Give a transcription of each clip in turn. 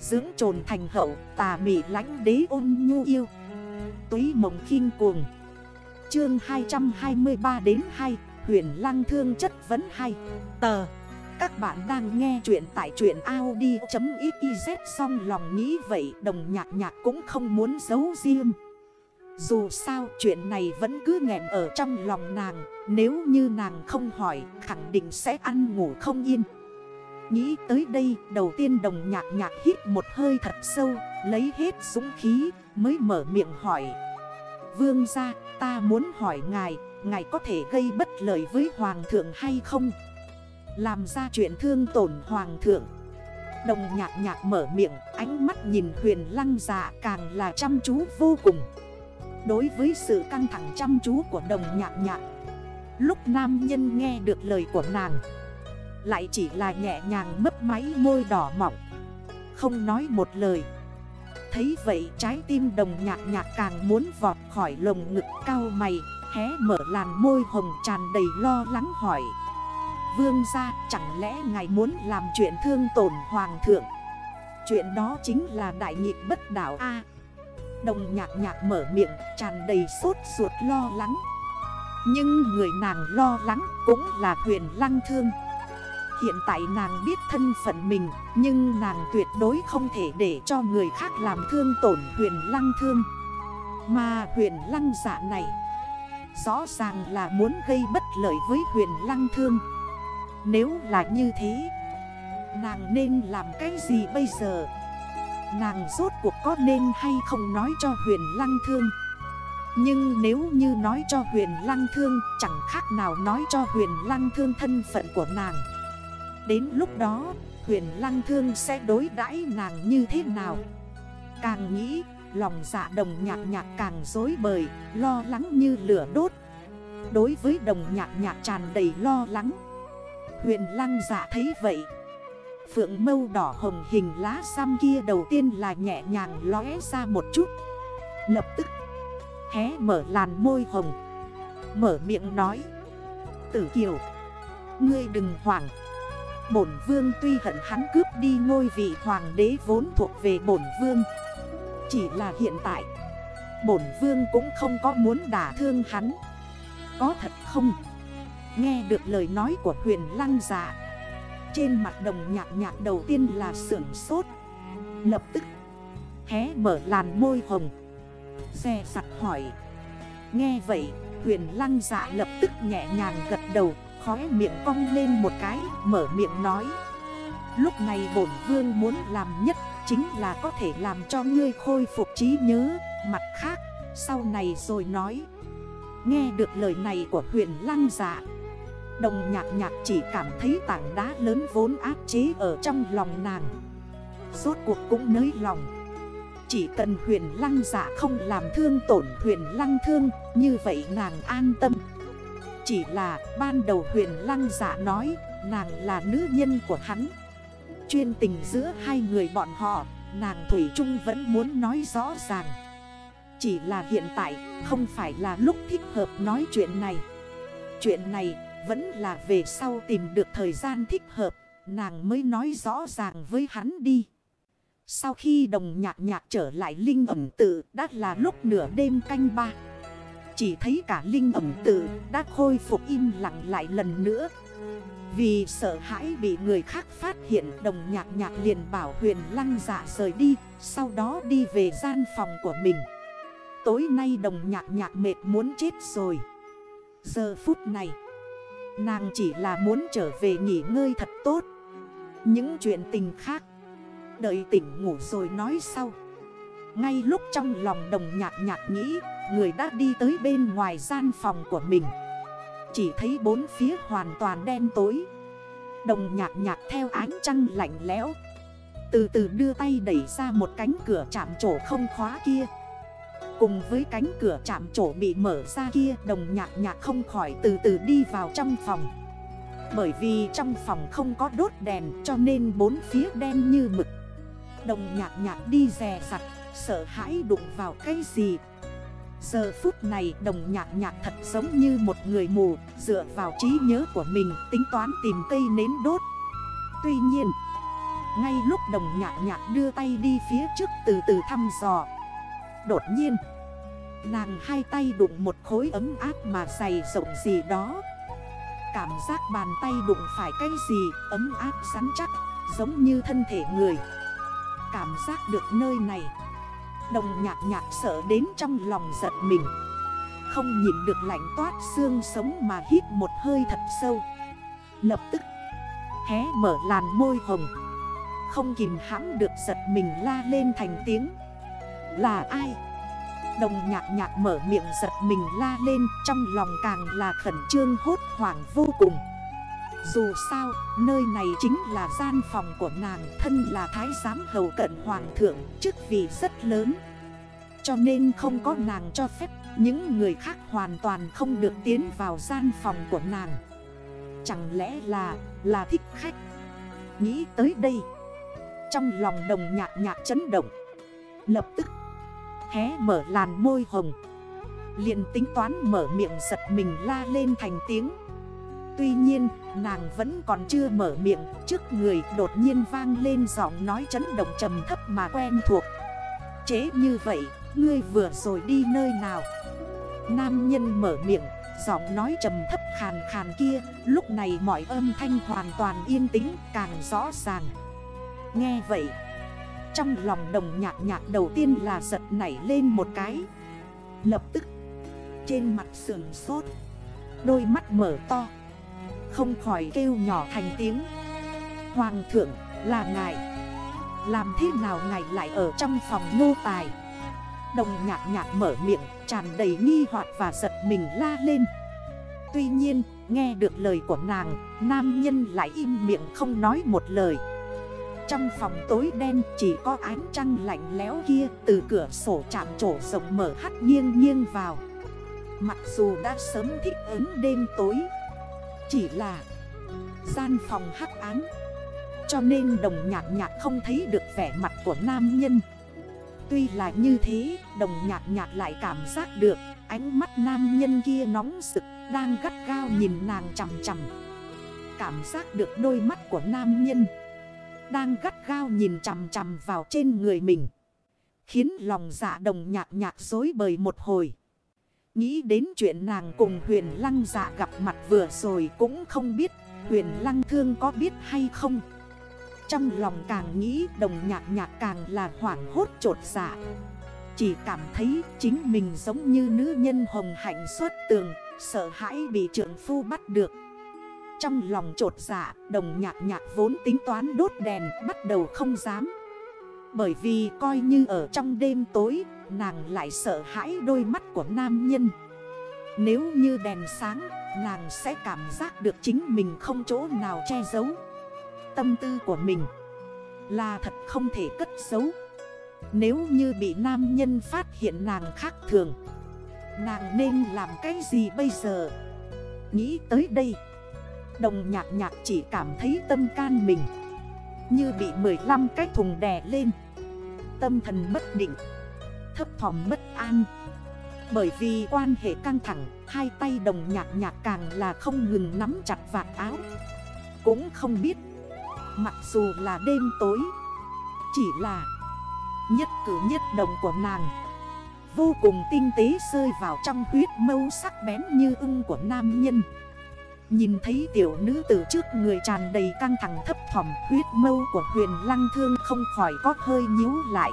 Dưỡng trồn thành hậu, tà mị lánh đế ôn nhu yêu. Túy mộng khinh cuồng. Chương 223 đến 2 Huyền lăng thương chất vấn 2 Tờ. Các bạn đang nghe chuyện tại truyện Audi.xyz Xong lòng nghĩ vậy, đồng nhạc nhạc cũng không muốn giấu riêng. Dù sao, chuyện này vẫn cứ nghẹn ở trong lòng nàng, Nếu như nàng không hỏi, khẳng định sẽ ăn ngủ không yên. Nghĩ tới đây, đầu tiên đồng nhạc nhạc hít một hơi thật sâu, Lấy hết súng khí, mới mở miệng hỏi. Vương ra ta muốn hỏi ngài Ngài có thể gây bất lợi với hoàng thượng hay không? Làm ra chuyện thương tổn hoàng thượng. Đồng nhạc nhạc mở miệng, Ánh mắt nhìn huyền lăng dạ càng là chăm chú vô cùng. Đối với sự căng thẳng chăm chú của đồng nhạc nhạc, Lúc nam nhân nghe được lời của nàng lại chỉ là nhẹ nhàng mấp máy môi đỏ mỏng Không nói một lời. Thấy vậy trái tim đồng nhạc nhạc càng muốn vọt khỏi lồng ngực cao mày, Hé mở làn môi hồng tràn đầy lo lắng hỏi. Vương ra chẳng lẽ ngài muốn làm chuyện thương tổn hoàng thượng? Chuyện đó chính là đại nhịp bất đảo A. Đồng nhạc nhạc mở miệng, tràn đầy sốt ruột lo lắng. Nhưng người nàng lo lắng cũng là huyền lăng thương. Hiện tại nàng biết thân phận mình, Nhưng nàng tuyệt đối không thể để cho người khác làm thương tổn huyền lăng thương. Mà huyền lăng giả này, Rõ ràng là muốn gây bất lợi với huyền lăng thương. Nếu là như thế, Nàng nên làm cái gì bây giờ? Nàng rốt cuộc có nên hay không nói cho huyền lăng thương? Nhưng nếu như nói cho huyền lăng thương, Chẳng khác nào nói cho huyền lăng thương thân phận của nàng. Đến lúc đó, huyền lăng thương sẽ đối đãi nàng như thế nào? Càng nghĩ, lòng dạ đồng nhạc nhạc càng dối bời, Lo lắng như lửa đốt. Đối với đồng nhạc nhạc tràn đầy lo lắng. Huyền lăng dạ thấy vậy. Phượng mâu đỏ hồng hình lá xăm kia đầu tiên là nhẹ nhàng lóe ra một chút. Lập tức, hé mở làn môi hồng. Mở miệng nói, Tử Kiều, Ngươi đừng hoảng. Bổn vương tuy hận hắn cướp đi ngôi vị hoàng đế vốn thuộc về bổn vương Chỉ là hiện tại, Bổn vương cũng không có muốn đả thương hắn Có thật không? Nghe được lời nói của huyền lăng giả dạ. Trên mặt đồng nhạc nhạc đầu tiên là sưởng sốt Lập tức, Hé mở làn môi hồng, Xe sặt hỏi Nghe vậy, huyền lăng dạ lập tức nhẹ nhàng gật đầu khóe miệng cong lên một cái, Mở miệng nói. Lúc này bổn vương muốn làm nhất Chính là có thể làm cho ngươi khôi phục trí nhớ. Mặt khác, sau này rồi nói. Nghe được lời này của huyền lăng dạ Đồng nhạc nhạc chỉ cảm thấy tảng đá lớn vốn áp chế ở trong lòng nàng. Rốt cuộc cũng nới lòng. Chỉ cần huyền lăng dạ không làm thương tổn huyền lăng thương, Như vậy nàng an tâm chỉ là ban đầu huyền lăng giả nói, nàng là nữ nhân của hắn. Chuyên tình giữa hai người bọn họ, Nàng Thủy Trung vẫn muốn nói rõ ràng. Chỉ là hiện tại, không phải là lúc thích hợp nói chuyện này. Chuyện này vẫn là về sau tìm được thời gian thích hợp, Nàng mới nói rõ ràng với hắn đi. Sau khi đồng nhạc nhạc trở lại linh ẩm tự, Đã là lúc nửa đêm canh ba chỉ thấy cả linh ẩm tự đã khôi phục im lặng lại lần nữa. Vì sợ hãi bị người khác phát hiện, Đồng nhạc nhạc liền bảo huyền lăng dạ rời đi, Sau đó đi về gian phòng của mình. Tối nay đồng nhạc nhạc mệt muốn chết rồi. Giờ phút này, Nàng chỉ là muốn trở về nghỉ ngơi thật tốt. Những chuyện tình khác, Đợi tỉnh ngủ rồi nói sau. Ngay lúc trong lòng đồng nhạc nhạc nghĩ, Người đã đi tới bên ngoài gian phòng của mình. Chỉ thấy bốn phía hoàn toàn đen tối. Đồng nhạc nhạc theo ánh trăng lạnh lẽo. Từ từ đưa tay đẩy ra một cánh cửa chạm trổ không khóa kia. Cùng với cánh cửa chạm trổ bị mở ra kia, Đồng nhạc nhạc không khỏi từ từ đi vào trong phòng. Bởi vì trong phòng không có đốt đèn, cho nên bốn phía đen như mực. Đồng nhạc nhạc đi rè sặt Sợ hãi đụng vào cái gì? Giờ phút này đồng nhạc nhạc thật giống như một người mù, Dựa vào trí nhớ của mình tính toán tìm cây nến đốt. Tuy nhiên, Ngay lúc đồng nhạc nhạc đưa tay đi phía trước từ từ thăm dò, Đột nhiên, Nàng hai tay đụng một khối ấm áp mà dày rộng gì đó. Cảm giác bàn tay đụng phải cái gì ấm áp sắn chắc, Giống như thân thể người. Cảm giác được nơi này Đồng nhạc nhạc sợ đến trong lòng giật mình. Không nhìn được lạnh toát xương sống mà hít một hơi thật sâu. Lập tức, hé mở làn môi hồng. Không kìm hãm được giật mình la lên thành tiếng. Là ai? Đồng nhạc nhạc mở miệng giật mình la lên, Trong lòng càng là khẩn trương hốt hoảng vô cùng. Dù sao, nơi này chính là gian phòng của nàng Thân là thái giám hầu cận hoàng thượng Chức vị rất lớn. Cho nên không có nàng cho phép Những người khác hoàn toàn không được tiến vào gian phòng của nàng. Chẳng lẽ là, là thích khách? Nghĩ tới đây Trong lòng đồng nhạc nhạc chấn động. Lập tức Hé mở làn môi hồng. Liền tính toán mở miệng giật mình la lên thành tiếng. Tuy nhiên, nàng vẫn còn chưa mở miệng Trước người đột nhiên vang lên giọng nói chấn động trầm thấp mà quen thuộc. Chế như vậy, ngươi vừa rồi đi nơi nào? Nam nhân mở miệng, Giọng nói trầm thấp khàn khàn kia, Lúc này mọi âm thanh hoàn toàn yên tĩnh, càng rõ ràng. Nghe vậy, Trong lòng đồng nhạc nhạc đầu tiên là giật nảy lên một cái. Lập tức, Trên mặt sườn sốt, Đôi mắt mở to. Không khỏi kêu nhỏ thành tiếng. Hoàng thượng, là ngài. Làm thế nào ngài lại ở trong phòng nô tài? Đồng nhạc nhạc mở miệng, tràn đầy nghi hoặc và giật mình la lên. Tuy nhiên, nghe được lời của nàng, Nam nhân lại im miệng không nói một lời. Trong phòng tối đen chỉ có ánh trăng lạnh lẽo kia Từ cửa sổ chạm trổ rộng mở hắt nghiêng nghiêng vào. Mặc dù đã sớm thích ứng đêm tối chỉ là gian phòng hắc ám. Cho nên đồng nhạc nhạc không thấy được vẻ mặt của nam nhân. Tuy là như thế, đồng nhạc nhạc lại cảm giác được Ánh mắt nam nhân kia nóng sực Đang gắt gao nhìn nàng chằm chằm. Cảm giác được đôi mắt của nam nhân Đang gắt gao nhìn chằm chằm vào trên người mình Khiến lòng dạ đồng nhạc nhạc dối bời một hồi. Nghĩ đến chuyện nàng cùng huyền lăng dạ gặp mặt vừa rồi cũng không biết Huyền lăng thương có biết hay không. Trong lòng càng nghĩ, đồng nhạc nhạc càng là hoảng hốt trột dạ. Chỉ cảm thấy chính mình giống như nữ nhân hồng hạnh xuất tường, Sợ hãi bị trưởng phu bắt được. Trong lòng trột dạ đồng nhạc nhạc vốn tính toán đốt đèn, bắt đầu không dám. Bởi vì coi như ở trong đêm tối, nàng lại sợ hãi đôi mắt của nam nhân. Nếu như đèn sáng, nàng sẽ cảm giác được chính mình không chỗ nào che giấu. Tâm tư của mình Là thật không thể cất giấu. Nếu như bị nam nhân phát hiện nàng khác thường, Nàng nên làm cái gì bây giờ? Nghĩ tới đây, Đồng nhạc nhạc chỉ cảm thấy tâm can mình. Như bị 15 cái thùng đè lên. Tâm thần bất định, Thấp thỏm bất an. Bởi vì quan hệ căng thẳng, Hai tay đồng nhạc nhạc càng là không ngừng nắm chặt vạt áo. Cũng không biết, Mặc dù là đêm tối, Chỉ là Nhất cử nhất động của nàng. Vô cùng tinh tế rơi vào trong huyết mâu sắc bén như ưng của nam nhân. Nhìn thấy tiểu nữ tử trước người tràn đầy căng thẳng thấp thỏm Huyết mâu của huyền lăng thương không khỏi có hơi nhíu lại.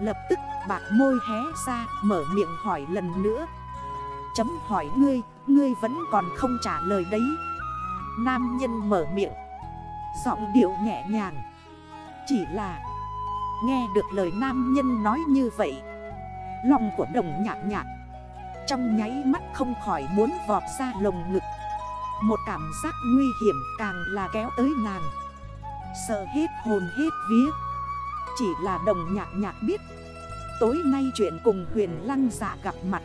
Lập tức bạc môi hé ra mở miệng hỏi lần nữa. Chấm hỏi ngươi, ngươi vẫn còn không trả lời đấy. Nam nhân mở miệng. Giọng điệu nhẹ nhàng. Chỉ là Nghe được lời nam nhân nói như vậy Lòng của đồng nhạc nhạc Trong nháy mắt không khỏi muốn vọt ra lồng ngực. Một cảm giác nguy hiểm càng là kéo tới nàng. Sợ hết hồn hết vía. Chỉ là đồng nhạc nhạc biết. Tối nay chuyện cùng huyền lăng dạ gặp mặt.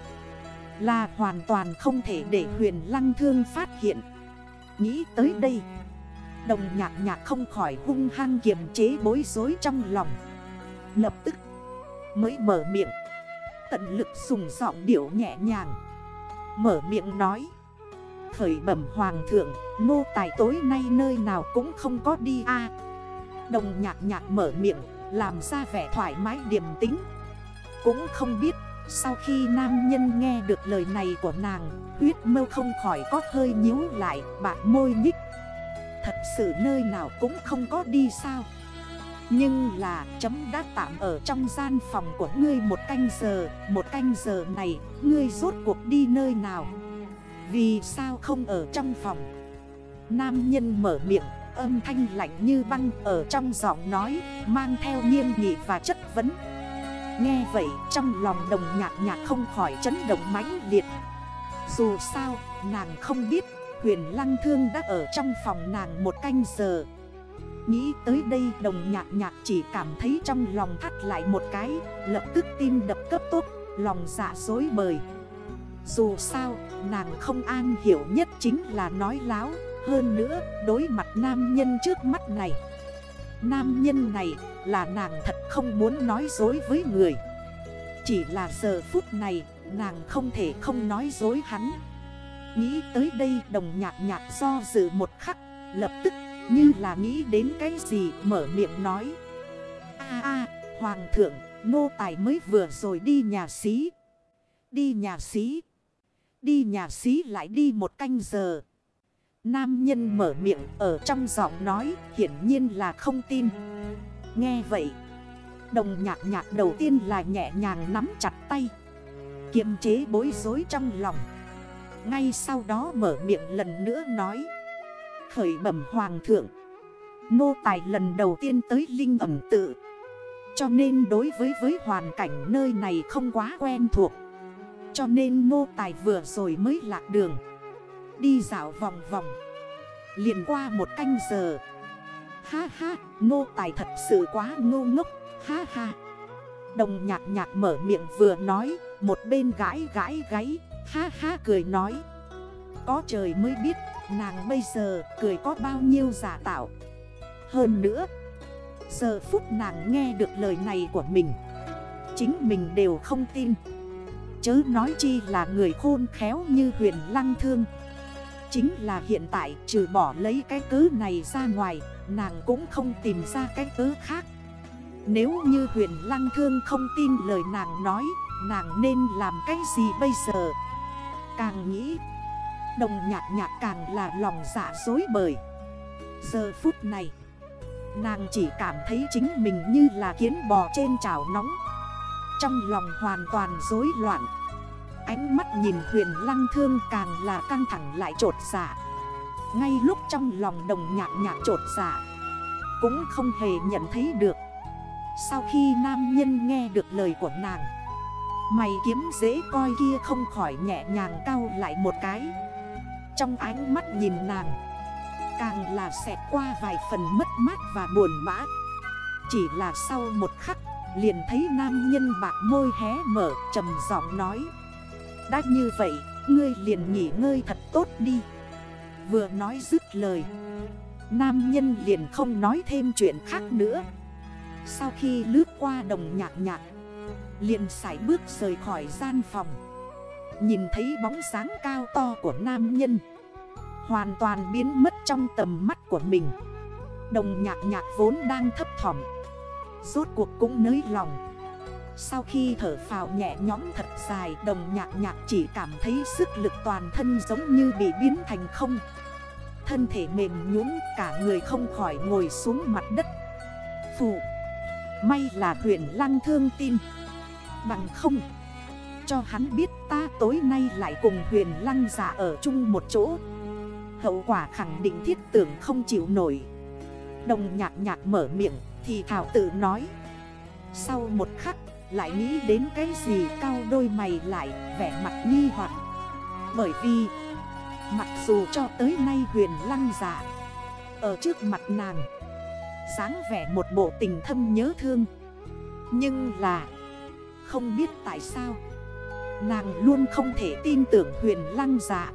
Là hoàn toàn không thể để huyền lăng thương phát hiện. Nghĩ tới đây. Đồng nhạc nhạc không khỏi hung hăng kiềm chế bối rối trong lòng. Lập tức mới mở miệng. Tận lực sùng giọng điệu nhẹ nhàng. Mở miệng nói. Khởi bẩm hoàng thượng, Nô tài tối nay nơi nào cũng không có đi a. Đồng nhạc nhạc mở miệng, Làm ra vẻ thoải mái điềm tính Cũng không biết, Sau khi nam nhân nghe được lời này của nàng, Huyết mâu không khỏi có hơi nhíu lại Bạc môi nhích. Thật sự nơi nào cũng không có đi sao? Nhưng là chấm đã tạm ở trong gian phòng của ngươi một canh giờ, Một canh giờ này, ngươi rốt cuộc đi nơi nào? Vì sao không ở trong phòng? Nam nhân mở miệng âm thanh lạnh như băng ở trong giọng nói Mang theo nghiêm nghị và chất vấn. Nghe vậy trong lòng đồng nhạc nhạc không khỏi chấn động mãnh liệt. Dù sao nàng không biết huyền lăng thương đã ở trong phòng nàng một canh giờ. Nghĩ tới đây đồng nhạc nhạc chỉ cảm thấy trong lòng thắt lại một cái Lập tức tim đập cấp tốc, lòng dạ dối bời. Dù sao, nàng không an hiểu nhất chính là nói láo Hơn nữa, đối mặt nam nhân trước mắt này. Nam nhân này là nàng thật không muốn nói dối với người. Chỉ là giờ phút này, nàng không thể không nói dối hắn. Nghĩ tới đây đồng nhạc nhạc do dự một khắc Lập tức như là nghĩ đến cái gì mở miệng nói. A a hoàng thượng nô tài mới vừa rồi đi nhà xí. Đi nhà xí Đi nhà xí lại đi một canh giờ. Nam nhân mở miệng ở trong giọng nói, hiển nhiên là không tin. Nghe vậy, Đồng nhạc nhạc đầu tiên là nhẹ nhàng nắm chặt tay. Kiềm chế bối rối trong lòng. Ngay sau đó mở miệng lần nữa nói. Khởi bẩm hoàng thượng, Nô tài lần đầu tiên tới linh ẩm tự. Cho nên đối với với hoàn cảnh nơi này không quá quen thuộc. Cho nên nô tài vừa rồi mới lạc đường. Đi dạo vòng vòng. Liền qua một canh giờ. Ha ha, nô tài thật sự quá ngô ngốc. Ha ha. Đồng nhạc nhạc mở miệng vừa nói Một bên gãi gãi gáy. Ha ha cười nói. Có trời mới biết nàng bây giờ cười có bao nhiêu giả tạo. Hơn nữa Giờ phút nàng nghe được lời này của mình Chính mình đều không tin. Chớ nói chi là người khôn khéo như huyền lăng thương. Chính là hiện tại trừ bỏ lấy cái cớ này ra ngoài, Nàng cũng không tìm ra cái cớ khác. Nếu như huyền lăng thương không tin lời nàng nói, Nàng nên làm cái gì bây giờ? Càng nghĩ, Đồng nhạc nhạc càng là lòng dạ dối bời. Giờ phút này, Nàng chỉ cảm thấy chính mình như là kiến bò trên chảo nóng. Trong lòng hoàn toàn rối loạn. Ánh mắt nhìn huyền lăng thương càng là căng thẳng lại trột dạ. Ngay lúc trong lòng đồng nhạc nhạc trột dạ Cũng không hề nhận thấy được. Sau khi nam nhân nghe được lời của nàng, Mày kiếm dễ coi kia không khỏi nhẹ nhàng cao lại một cái. Trong ánh mắt nhìn nàng, Càng là xẹt qua vài phần mất mát và buồn bã. Chỉ là sau một khắc Liền thấy nam nhân bạc môi hé mở, trầm giọng nói. Đã như vậy, Ngươi liền nghỉ ngơi thật tốt đi. Vừa nói dứt lời, Nam nhân liền không nói thêm chuyện khác nữa. Sau khi lướt qua đồng nhạc nhạc, liền sải bước rời khỏi gian phòng. Nhìn thấy bóng sáng cao to của nam nhân, Hoàn toàn biến mất trong tầm mắt của mình. Đồng nhạc nhạc vốn đang thấp thỏm Rốt cuộc cũng nới lòng. Sau khi thở phào nhẹ nhõm, thật dài Đồng nhạc nhạc chỉ cảm thấy sức lực toàn thân giống như bị biến thành không. Thân thể mềm nhũn cả người không khỏi ngồi xuống mặt đất. Phụ May là huyền lăng thương tin. Bằng không Cho hắn biết ta tối nay lại cùng huyền lăng giả ở chung một chỗ. Hậu quả khẳng định thiết tưởng không chịu nổi. Đồng nhạc nhạc mở miệng thì Thảo tự nói. Sau một khắc, lại nghĩ đến cái gì cao đôi mày lại, vẻ mặt nghi hoặc. Bởi vì, Mặc dù cho tới nay huyền lăng giả, Ở trước mặt nàng sáng vẻ một bộ tình thâm nhớ thương. Nhưng là, không biết tại sao, Nàng luôn không thể tin tưởng huyền lăng giả.